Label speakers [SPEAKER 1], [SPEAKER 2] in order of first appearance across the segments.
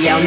[SPEAKER 1] Girl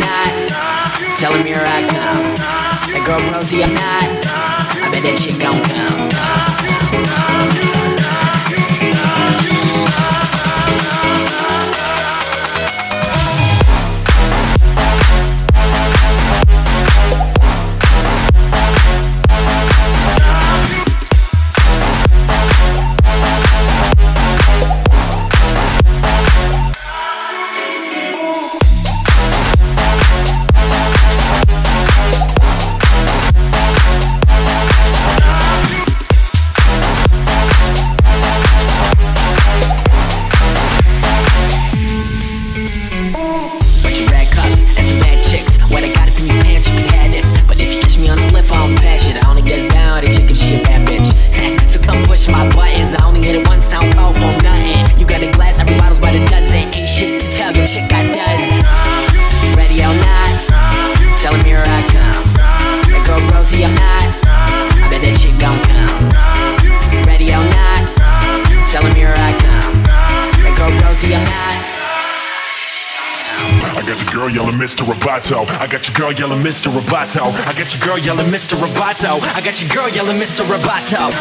[SPEAKER 1] yelling Mr. Roboto. I got your girl yelling Mr. Roboto. I got your girl yelling Mr. Roboto. I got your girl yelling Mr. Roboto.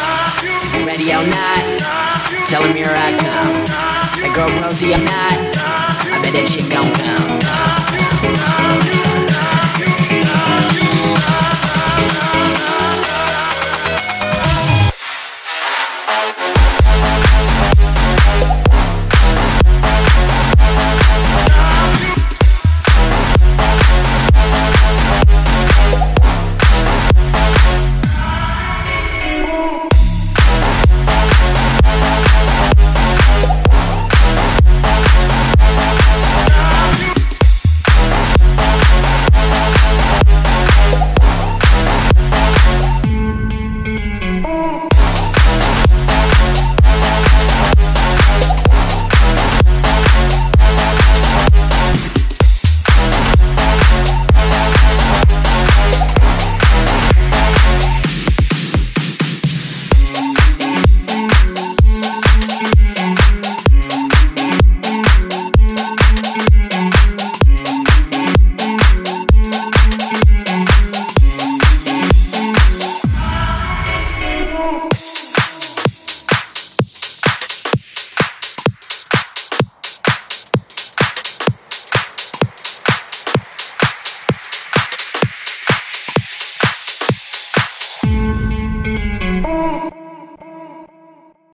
[SPEAKER 2] Ready or not, tell him here I come. That girl Rosie, I'm not. I bet that shit gon' come.